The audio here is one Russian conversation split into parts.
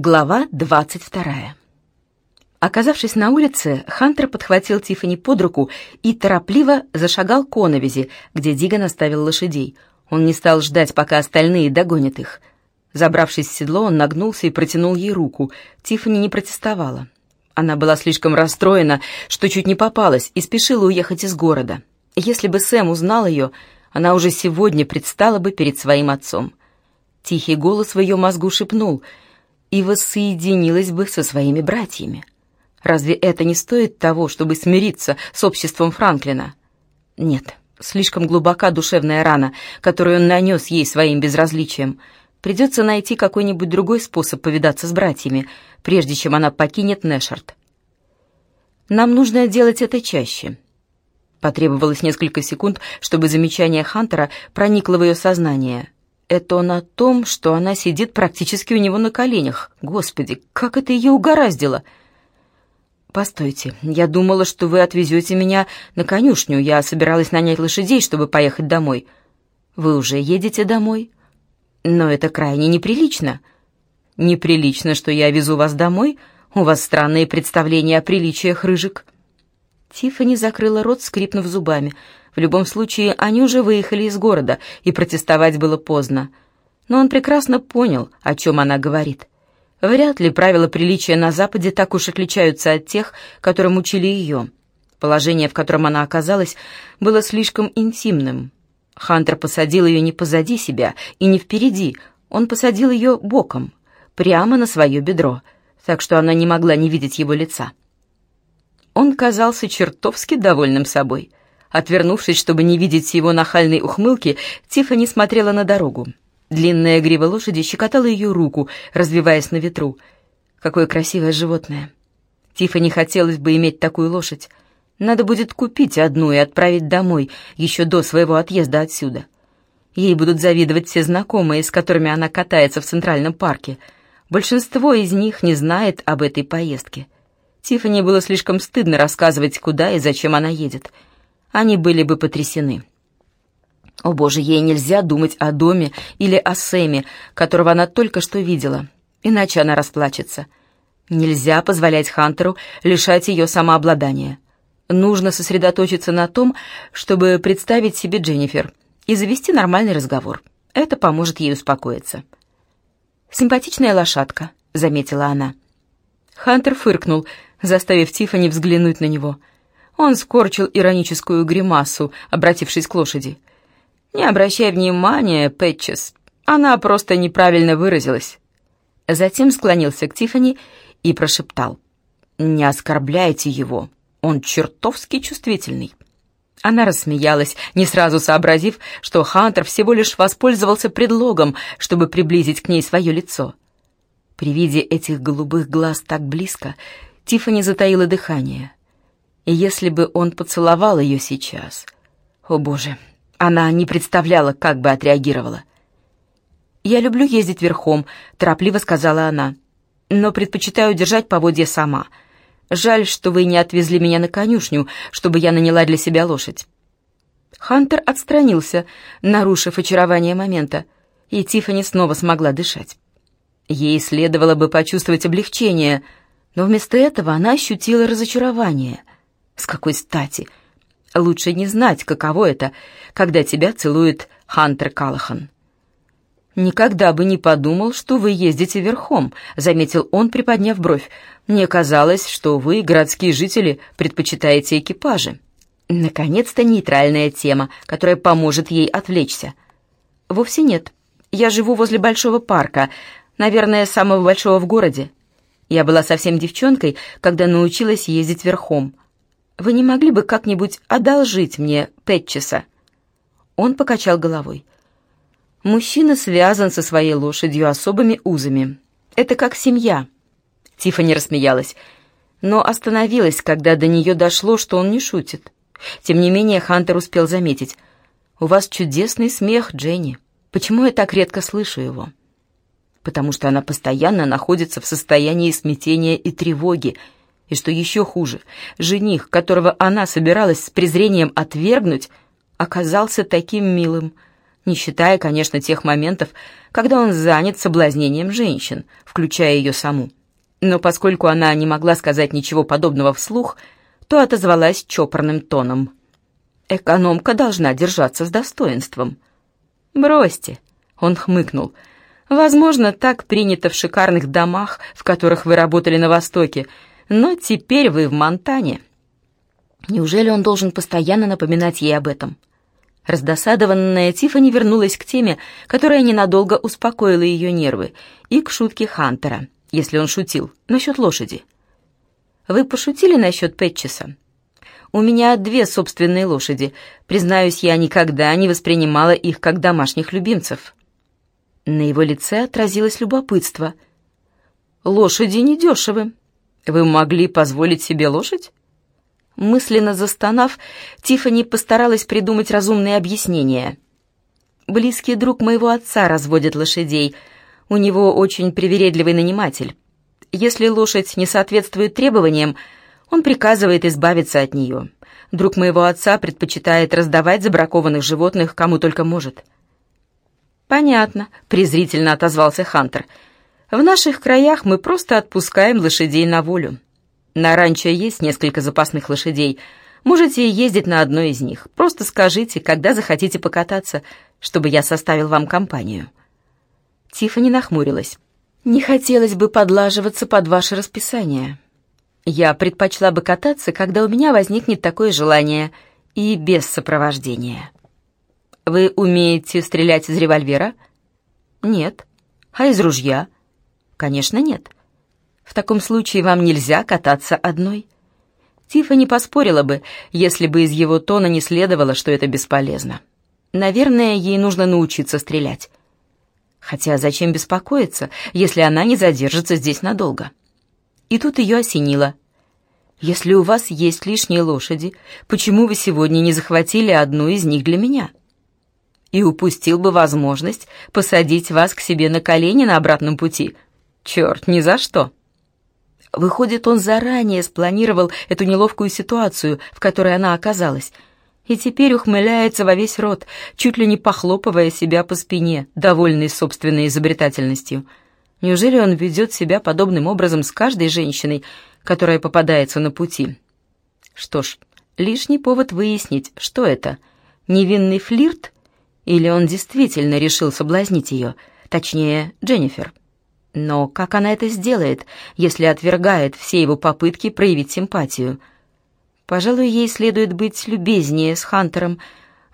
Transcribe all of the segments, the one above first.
Глава двадцать вторая. Оказавшись на улице, Хантер подхватил Тиффани под руку и торопливо зашагал к Оновизе, где Диган оставил лошадей. Он не стал ждать, пока остальные догонят их. Забравшись в седло, он нагнулся и протянул ей руку. Тиффани не протестовала. Она была слишком расстроена, что чуть не попалась, и спешила уехать из города. Если бы Сэм узнал ее, она уже сегодня предстала бы перед своим отцом. Тихий голос в ее мозгу шепнул — и воссоединилась бы со своими братьями. Разве это не стоит того, чтобы смириться с обществом Франклина? Нет, слишком глубока душевная рана, которую он нанес ей своим безразличием. Придется найти какой-нибудь другой способ повидаться с братьями, прежде чем она покинет Нэшард. Нам нужно делать это чаще. Потребовалось несколько секунд, чтобы замечание Хантера проникло в ее сознание — это он о том, что она сидит практически у него на коленях. Господи, как это ее угораздило! «Постойте, я думала, что вы отвезете меня на конюшню. Я собиралась нанять лошадей, чтобы поехать домой. Вы уже едете домой? Но это крайне неприлично». «Неприлично, что я везу вас домой? У вас странные представления о приличиях, Рыжик». Тиффани закрыла рот, скрипнув зубами — в любом случае, они уже выехали из города, и протестовать было поздно. Но он прекрасно понял, о чем она говорит. Вряд ли правила приличия на Западе так уж отличаются от тех, которым учили ее. Положение, в котором она оказалась, было слишком интимным. Хантер посадил ее не позади себя и не впереди, он посадил ее боком, прямо на свое бедро, так что она не могла не видеть его лица. Он казался чертовски довольным собой. Отвернувшись, чтобы не видеть его нахальной ухмылки, Тиффани смотрела на дорогу. Длинная грива лошади щекотала ее руку, развиваясь на ветру. Какое красивое животное. Тиффани хотелось бы иметь такую лошадь. Надо будет купить одну и отправить домой, еще до своего отъезда отсюда. Ей будут завидовать все знакомые, с которыми она катается в Центральном парке. Большинство из них не знает об этой поездке. Тиффани было слишком стыдно рассказывать, куда и зачем она едет — они были бы потрясены. О боже, ей нельзя думать о доме или о Сэме, которого она только что видела, иначе она расплачется. Нельзя позволять Хантеру лишать ее самообладания. Нужно сосредоточиться на том, чтобы представить себе Дженнифер и завести нормальный разговор. Это поможет ей успокоиться. «Симпатичная лошадка», — заметила она. Хантер фыркнул, заставив Тиффани взглянуть на него — он скорчил ироническую гримасу, обратившись к лошади. «Не обращай внимания, Пэтчес, она просто неправильно выразилась». Затем склонился к Тифани и прошептал. «Не оскорбляйте его, он чертовски чувствительный». Она рассмеялась, не сразу сообразив, что Хантер всего лишь воспользовался предлогом, чтобы приблизить к ней свое лицо. При виде этих голубых глаз так близко, Тифани затаила дыхание. И если бы он поцеловал ее сейчас... О, Боже, она не представляла, как бы отреагировала. «Я люблю ездить верхом», — торопливо сказала она. «Но предпочитаю держать поводья сама. Жаль, что вы не отвезли меня на конюшню, чтобы я наняла для себя лошадь». Хантер отстранился, нарушив очарование момента, и Тиффани снова смогла дышать. Ей следовало бы почувствовать облегчение, но вместо этого она ощутила разочарование. С какой стати? Лучше не знать, каково это, когда тебя целует Хантер Калахан. «Никогда бы не подумал, что вы ездите верхом», — заметил он, приподняв бровь. «Мне казалось, что вы, городские жители, предпочитаете экипажи». Наконец-то нейтральная тема, которая поможет ей отвлечься. «Вовсе нет. Я живу возле большого парка, наверное, самого большого в городе. Я была совсем девчонкой, когда научилась ездить верхом. Вы не могли бы как-нибудь одолжить мне Пэтчеса?» Он покачал головой. «Мужчина связан со своей лошадью особыми узами. Это как семья». Тиффани рассмеялась, но остановилась, когда до нее дошло, что он не шутит. Тем не менее, Хантер успел заметить. «У вас чудесный смех, Дженни. Почему я так редко слышу его?» «Потому что она постоянно находится в состоянии смятения и тревоги», и что еще хуже, жених, которого она собиралась с презрением отвергнуть, оказался таким милым. не считая, конечно, тех моментов, когда он занят соблазнением женщин, включая ее саму. Но поскольку она не могла сказать ничего подобного вслух, то отозвалась чопорным тоном. «Экономка должна держаться с достоинством». «Бросьте», — он хмыкнул. «Возможно, так принято в шикарных домах, в которых вы работали на Востоке, но теперь вы в Монтане». Неужели он должен постоянно напоминать ей об этом? Раздосадованная Тиффани вернулась к теме, которая ненадолго успокоила ее нервы, и к шутке Хантера, если он шутил, насчет лошади. «Вы пошутили насчет Пэтчеса?» «У меня две собственные лошади. Признаюсь, я никогда не воспринимала их как домашних любимцев». На его лице отразилось любопытство. «Лошади недешевы. Вы могли позволить себе лошадь?» Мысленно застонав, Тифани постаралась придумать разумные объяснения. «Близкий друг моего отца разводит лошадей. У него очень привередливый наниматель. Если лошадь не соответствует требованиям, он приказывает избавиться от нее. Друг моего отца предпочитает раздавать забракованных животных кому только может». «Понятно», — презрительно отозвался Хантер. «В наших краях мы просто отпускаем лошадей на волю». На ранчо есть несколько запасных лошадей. Можете ездить на одной из них. Просто скажите, когда захотите покататься, чтобы я составил вам компанию». Тиффани нахмурилась. «Не хотелось бы подлаживаться под ваше расписание. Я предпочла бы кататься, когда у меня возникнет такое желание, и без сопровождения». «Вы умеете стрелять из револьвера?» «Нет». «А из ружья?» «Конечно, нет». В таком случае вам нельзя кататься одной. Тифа не поспорила бы, если бы из его тона не следовало, что это бесполезно. Наверное, ей нужно научиться стрелять. Хотя зачем беспокоиться, если она не задержится здесь надолго? И тут ее осенило. «Если у вас есть лишние лошади, почему вы сегодня не захватили одну из них для меня?» И упустил бы возможность посадить вас к себе на колени на обратном пути. Черт, ни за что!» Выходит, он заранее спланировал эту неловкую ситуацию, в которой она оказалась, и теперь ухмыляется во весь рот, чуть ли не похлопывая себя по спине, довольный собственной изобретательностью. Неужели он ведет себя подобным образом с каждой женщиной, которая попадается на пути? Что ж, лишний повод выяснить, что это, невинный флирт, или он действительно решил соблазнить ее, точнее, Дженнифер. Но как она это сделает, если отвергает все его попытки проявить симпатию? Пожалуй, ей следует быть любезнее с Хантером,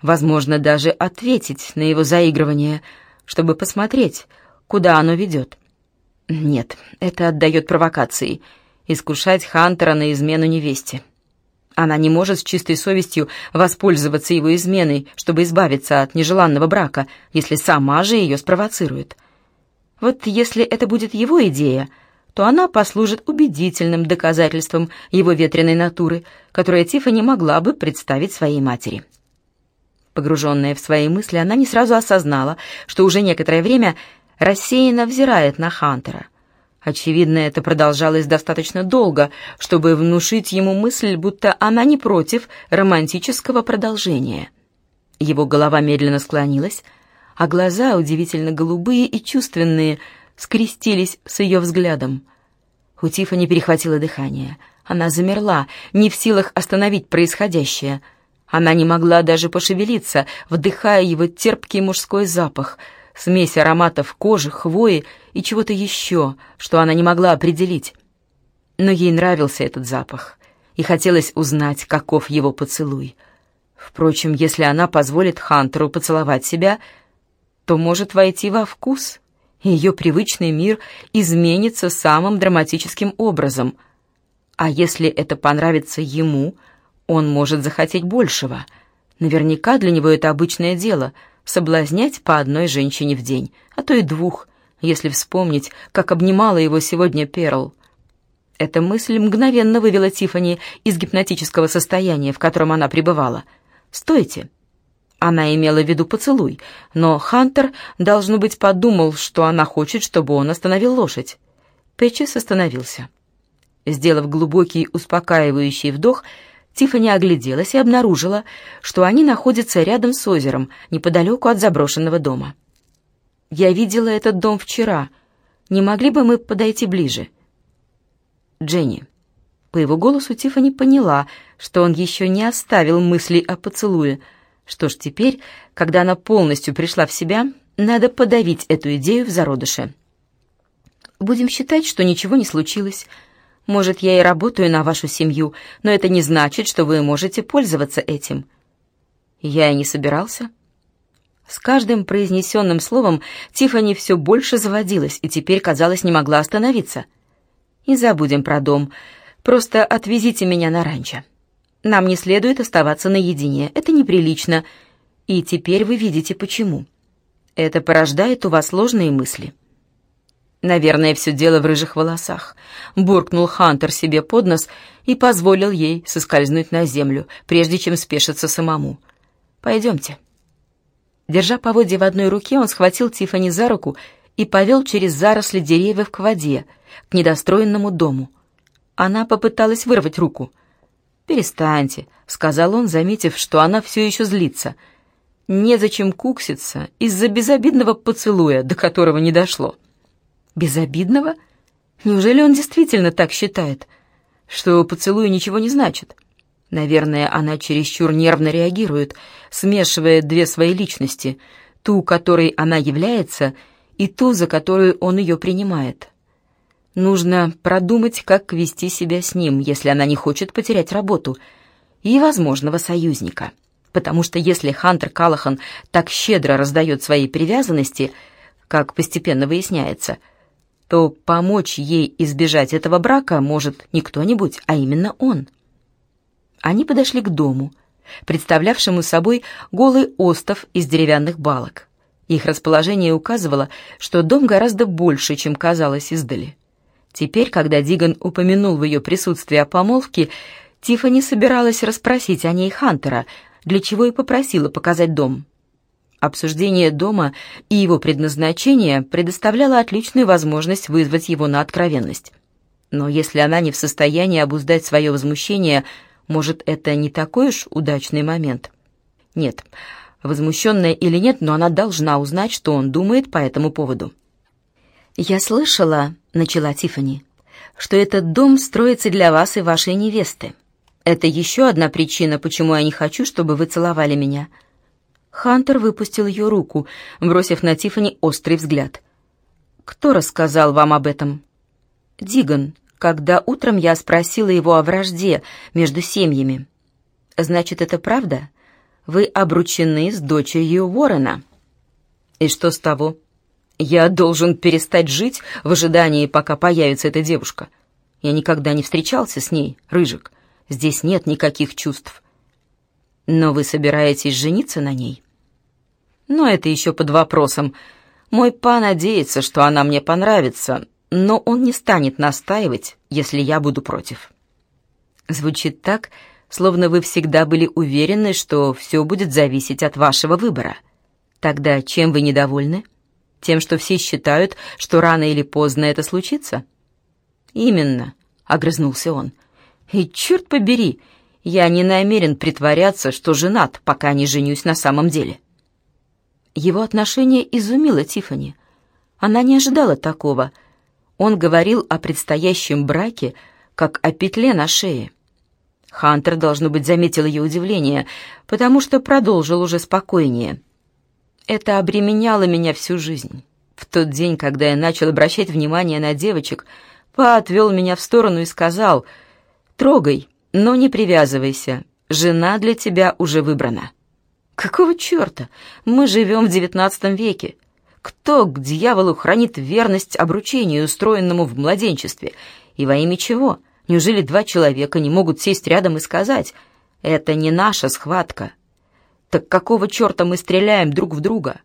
возможно, даже ответить на его заигрывание, чтобы посмотреть, куда оно ведет. Нет, это отдает провокации. Искушать Хантера на измену невесте. Она не может с чистой совестью воспользоваться его изменой, чтобы избавиться от нежеланного брака, если сама же ее спровоцирует. Вот если это будет его идея, то она послужит убедительным доказательством его ветреной натуры, которое Тифа не могла бы представить своей матери. Погруженная в свои мысли, она не сразу осознала, что уже некоторое время рассеянно взирает на Хантера. Очевидно, это продолжалось достаточно долго, чтобы внушить ему мысль, будто она не против романтического продолжения. Его голова медленно склонилась, а глаза, удивительно голубые и чувственные, скрестились с ее взглядом. У Тиффани перехватило дыхание. Она замерла, не в силах остановить происходящее. Она не могла даже пошевелиться, вдыхая его терпкий мужской запах, смесь ароматов кожи, хвои и чего-то еще, что она не могла определить. Но ей нравился этот запах, и хотелось узнать, каков его поцелуй. Впрочем, если она позволит Хантеру поцеловать себя — то может войти во вкус, и ее привычный мир изменится самым драматическим образом. А если это понравится ему, он может захотеть большего. Наверняка для него это обычное дело — соблазнять по одной женщине в день, а то и двух, если вспомнить, как обнимала его сегодня Перл. Эта мысль мгновенно вывела Тифани из гипнотического состояния, в котором она пребывала. «Стойте!» Она имела в виду поцелуй, но Хантер, должно быть, подумал, что она хочет, чтобы он остановил лошадь. Пэтчес остановился. Сделав глубокий успокаивающий вдох, Тиффани огляделась и обнаружила, что они находятся рядом с озером, неподалеку от заброшенного дома. «Я видела этот дом вчера. Не могли бы мы подойти ближе?» «Дженни». По его голосу Тиффани поняла, что он еще не оставил мыслей о поцелуе. Что ж, теперь, когда она полностью пришла в себя, надо подавить эту идею в зародыше. «Будем считать, что ничего не случилось», может, я и работаю на вашу семью, но это не значит, что вы можете пользоваться этим». Я и не собирался. С каждым произнесенным словом Тиффани все больше заводилась и теперь, казалось, не могла остановиться. «И забудем про дом. Просто отвезите меня на ранчо. Нам не следует оставаться наедине, это неприлично. И теперь вы видите, почему. Это порождает у вас сложные мысли». Наверное, все дело в рыжих волосах. Буркнул Хантер себе под нос и позволил ей соскользнуть на землю, прежде чем спешиться самому. «Пойдемте». Держа поводья в одной руке, он схватил Тифани за руку и повел через заросли деревьев к воде, к недостроенному дому. Она попыталась вырвать руку. «Перестаньте», — сказал он, заметив, что она все еще злится. «Незачем кукситься из-за безобидного поцелуя, до которого не дошло». Безобидного? Неужели он действительно так считает, что поцелуй ничего не значит? Наверное, она чересчур нервно реагирует, смешивая две свои личности, ту, которой она является, и ту, за которую он ее принимает. Нужно продумать, как вести себя с ним, если она не хочет потерять работу и возможного союзника. Потому что если Хантер Калахан так щедро раздает свои привязанности, как постепенно выясняется – то помочь ей избежать этого брака может не кто-нибудь, а именно он. Они подошли к дому, представлявшему собой голый остов из деревянных балок. Их расположение указывало, что дом гораздо больше, чем казалось издали. Теперь, когда Диган упомянул в ее присутствии о помолвке, Тиффани собиралась расспросить о ней Хантера, для чего и попросила показать дом. Обсуждение дома и его предназначения предоставляло отличную возможность вызвать его на откровенность. Но если она не в состоянии обуздать свое возмущение, может, это не такой уж удачный момент? Нет, возмущенная или нет, но она должна узнать, что он думает по этому поводу. «Я слышала», — начала Тифани, — «что этот дом строится для вас и вашей невесты. Это еще одна причина, почему я не хочу, чтобы вы целовали меня». Хантер выпустил ее руку, бросив на Тифани острый взгляд. «Кто рассказал вам об этом?» «Диган, когда утром я спросила его о вражде между семьями». «Значит, это правда? Вы обручены с дочерью Уоррена?» «И что с того? Я должен перестать жить в ожидании, пока появится эта девушка. Я никогда не встречался с ней, Рыжик. Здесь нет никаких чувств». «Но вы собираетесь жениться на ней?» Но это еще под вопросом. Мой па надеется, что она мне понравится, но он не станет настаивать, если я буду против. Звучит так, словно вы всегда были уверены, что все будет зависеть от вашего выбора. Тогда чем вы недовольны? Тем, что все считают, что рано или поздно это случится? Именно, огрызнулся он. И черт побери, я не намерен притворяться, что женат, пока не женюсь на самом деле. Его отношение изумило Тифани. Она не ожидала такого. Он говорил о предстоящем браке, как о петле на шее. Хантер, должно быть, заметил ее удивление, потому что продолжил уже спокойнее. «Это обременяло меня всю жизнь. В тот день, когда я начал обращать внимание на девочек, Па отвел меня в сторону и сказал, «Трогай, но не привязывайся, жена для тебя уже выбрана». Какого черта? Мы живем в девятнадцатом веке. Кто к дьяволу хранит верность обручению, устроенному в младенчестве? И во имя чего? Неужели два человека не могут сесть рядом и сказать «Это не наша схватка»? Так какого черта мы стреляем друг в друга?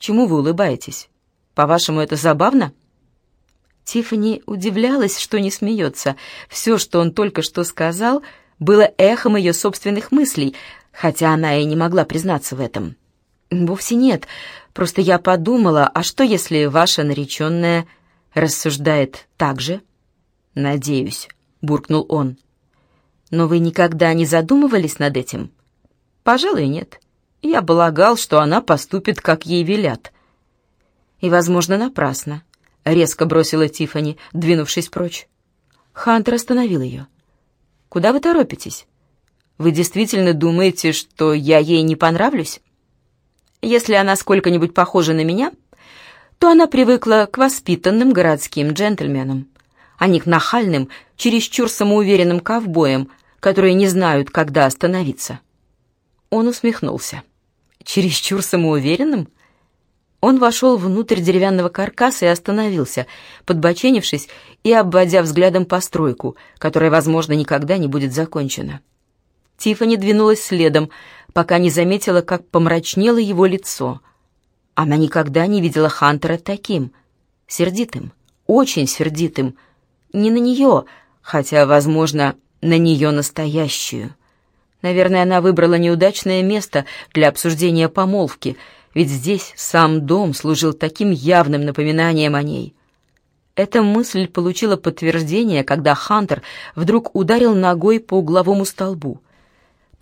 Чему вы улыбаетесь? По-вашему, это забавно?» Тиффани удивлялась, что не смеется. Все, что он только что сказал, было эхом ее собственных мыслей, хотя она и не могла признаться в этом. «Вовсе нет. Просто я подумала, а что, если ваша нареченная рассуждает так же?» «Надеюсь», — буркнул он. Но вы никогда не задумывались над этим? Пожалуй, нет. Я полагал, что она поступит, как ей велят. И, возможно, напрасно. Резко бросила Тифани, двинувшись прочь. Хантер остановил ее. «Куда вы торопитесь? Вы действительно думаете, что я ей не понравлюсь? Если она сколько-нибудь похожа на меня, то она привыкла к воспитанным городским джентльменам, а не к нахальным, чересчур самоуверенным ковбоям, которые не знают, когда остановиться. Он усмехнулся. «Чересчур самоуверенным?» Он вошел внутрь деревянного каркаса и остановился, подбоченившись и обводя взглядом постройку, которая, возможно, никогда не будет закончена. Тиффани двинулась следом, пока не заметила, как помрачнело его лицо. Она никогда не видела Хантера таким, сердитым, очень сердитым. Не на нее, хотя, возможно, на нее настоящую. Наверное, она выбрала неудачное место для обсуждения помолвки, ведь здесь сам дом служил таким явным напоминанием о ней. Эта мысль получила подтверждение, когда Хантер вдруг ударил ногой по угловому столбу —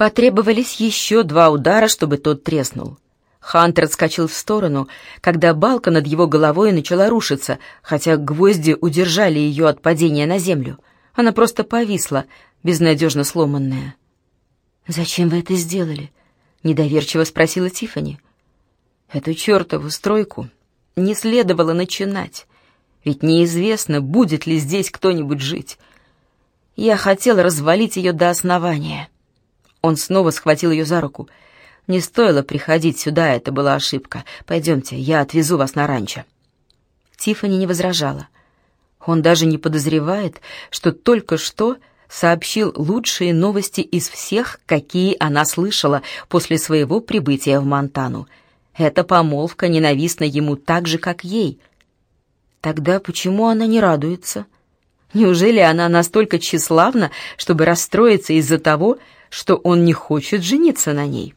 Потребовались еще два удара, чтобы тот треснул. Хантер отскочил в сторону, когда балка над его головой начала рушиться, хотя гвозди удержали ее от падения на землю. Она просто повисла, безнадежно сломанная. «Зачем вы это сделали?» — недоверчиво спросила Тифани. «Эту чертову стройку не следовало начинать, ведь неизвестно, будет ли здесь кто-нибудь жить. Я хотел развалить ее до основания». Он снова схватил ее за руку. «Не стоило приходить сюда, это была ошибка. Пойдемте, я отвезу вас на ранчо». Тиффани не возражала. Он даже не подозревает, что только что сообщил лучшие новости из всех, какие она слышала после своего прибытия в Монтану. Эта помолвка ненавистна ему так же, как ей. Тогда почему она не радуется? Неужели она настолько тщеславна, чтобы расстроиться из-за того, что он не хочет жениться на ней.